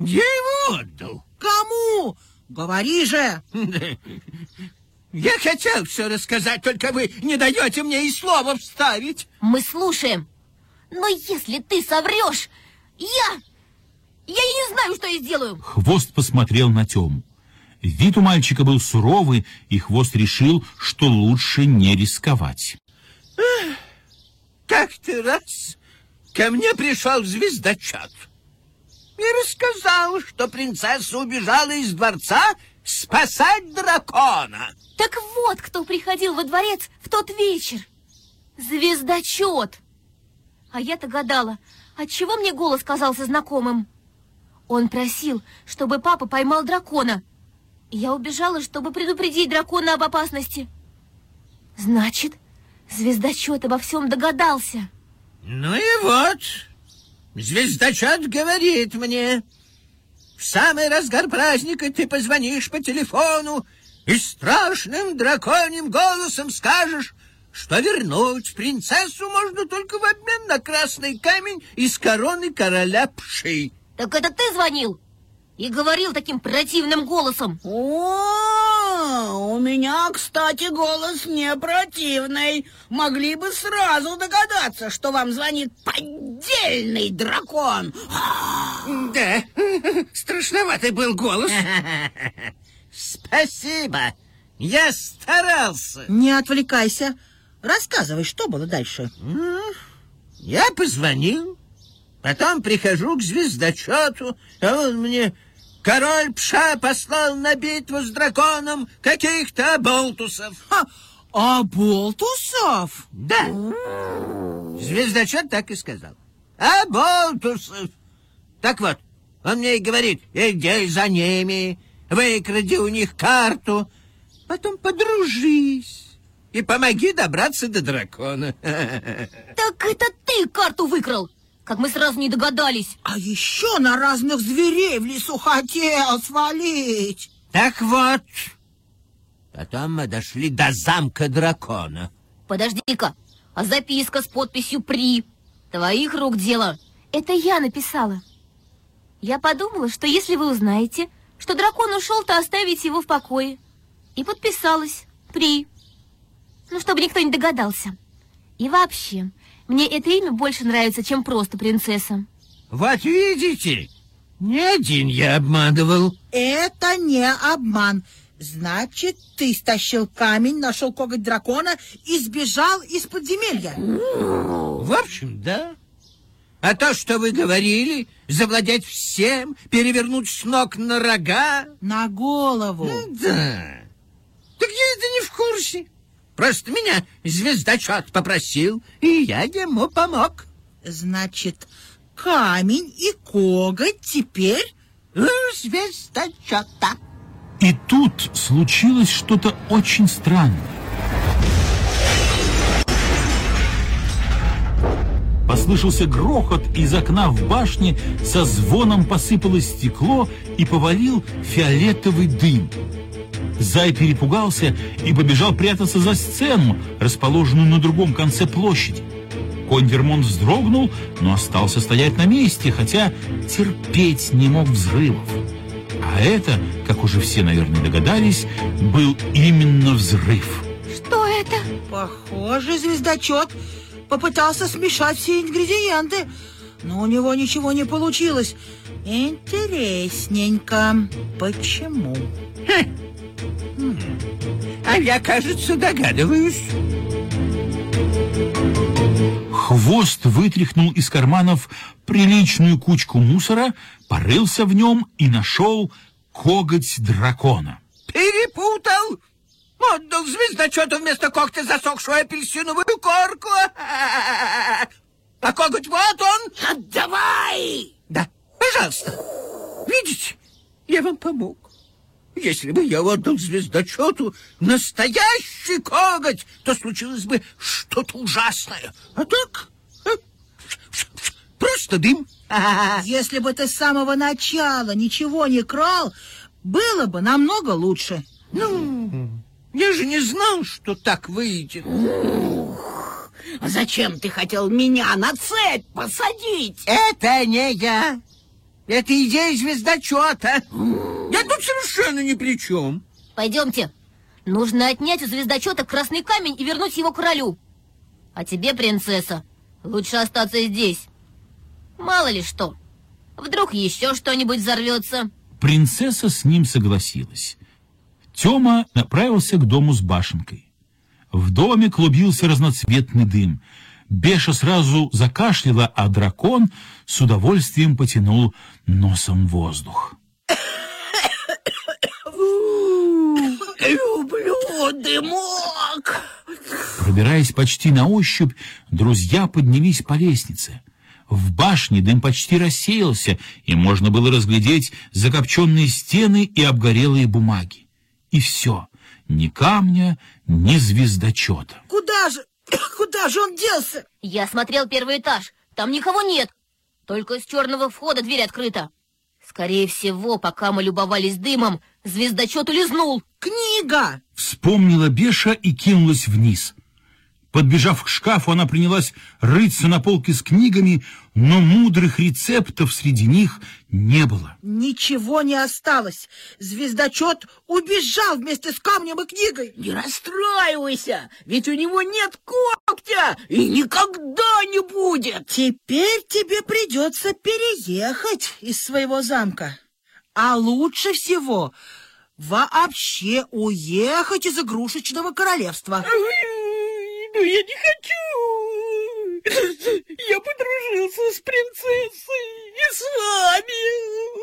Я его отдал. Кому? Говори же. Я хотел все рассказать, только вы не даете мне и слова вставить. Мы слушаем. Но если ты соврешь, я... Я не знаю, что я сделаю. Хвост посмотрел на Тему. Вид у мальчика был суровый, и Хвост решил, что лучше не рисковать. Как-то раз ко мне пришел звездочет и рассказал, что принцесса убежала из дворца спасать дракона. Так вот, кто приходил во дворец в тот вечер. Звездочет. А я-то гадала, отчего мне голос казался знакомым. Он просил, чтобы папа поймал дракона. И я убежала, чтобы предупредить дракона об опасности. Значит, звездочет обо всем догадался. Ну и вот, звездочет говорит мне, в самый разгар праздника ты позвонишь по телефону и страшным драконьим голосом скажешь, что вернуть принцессу можно только в обмен на красный камень из короны короля Пши. Так это ты звонил? И говорил таким противным голосом. У меня, кстати, голос не противный. Могли бы сразу догадаться, что вам звонит поддельный дракон. Да, страшноватый был голос. Спасибо, я старался. Не отвлекайся. Рассказывай, что было дальше. Я позвонил, потом прихожу к звездочету, а он мне... Король Пша послал на битву с драконом каких-то оболтусов. Ха, оболтусов? Да. Звездочет так и сказал. Оболтусов. Так вот, он мне и говорит, иди за ними, выкради у них карту, потом подружись и помоги добраться до дракона. Так это ты карту выкрал? Как мы сразу не догадались. А еще на разных зверей в лесу хотел свалить. Так вот, потом мы дошли до замка дракона. Подожди-ка, а записка с подписью «При» твоих рук дело. Это я написала. Я подумала, что если вы узнаете, что дракон ушел, то оставите его в покое. И подписалась «При». Ну, чтобы никто не догадался. И вообще, мне это имя больше нравится, чем просто принцесса. Вот видите, не один я обманывал. Это не обман. Значит, ты стащил камень, нашел коготь дракона и сбежал из подземелья. В общем, да. А то, что вы говорили, завладеть всем, перевернуть с ног на рога... На голову. Ну, да. Так я это не в курсе. Просто меня звездочет попросил, и я ему помог. Значит, камень и коготь теперь у звездочета. И тут случилось что-то очень странное. Послышался грохот, из окна в башне со звоном посыпалось стекло и повалил фиолетовый дым. Зай перепугался и побежал прятаться за сцену, расположенную на другом конце площади. Конь Вермонт вздрогнул, но остался стоять на месте, хотя терпеть не мог взрывов. А это, как уже все, наверное, догадались, был именно взрыв. Что это? Похоже, звездочет попытался смешать все ингредиенты, но у него ничего не получилось. Интересненько. Почему? Хм. А я, кажется, догадываюсь. Хвост вытряхнул из карманов приличную кучку мусора, порылся в нем и нашел коготь дракона. Перепутал! Отдал звездочету вместо когтя засохшую апельсиновую корку. А коготь вот он. Отдавай! Да, пожалуйста. Видите, я вам помог. Если бы я отдал звездочету настоящий коготь, то случилось бы что-то ужасное. А так, а, просто дым. Если бы ты с самого начала ничего не крал, было бы намного лучше. Ну, я же не знал, что так выйдет. Зачем ты хотел меня на цепь посадить? Это не я. Это идея звездочета. Я тут совершенно ни при чем. Пойдемте. Нужно отнять у звездочета красный камень и вернуть его королю. А тебе, принцесса, лучше остаться здесь. Мало ли что. Вдруг еще что-нибудь взорвется. Принцесса с ним согласилась. Тёма направился к дому с башенкой. В доме клубился разноцветный дым. Беша сразу закашляла, а дракон с удовольствием потянул носом воздух. Люблю дымок. Пробираясь почти на ощупь, друзья поднялись по лестнице. В башне дым почти рассеялся, и можно было разглядеть закопченные стены и обгорелые бумаги. И все, ни камня, ни звездочета. Куда же, куда же он делся? Я смотрел первый этаж. Там никого нет. Только с черного входа дверь открыта. Скорее всего, пока мы любовались дымом, звездочет улизнул. Книга! Вспомнила Беша и кинулась вниз. Подбежав к шкафу, она принялась рыться на полке с книгами, но мудрых рецептов среди них не было. Ничего не осталось. Звездочет убежал вместе с камнем и книгой. Не расстраивайся, ведь у него нет когтя и никогда не будет. Теперь тебе придется переехать из своего замка. А лучше всего вообще уехать из игрушечного королевства. Но я не хочу. Я подружился с принцессой и с вами.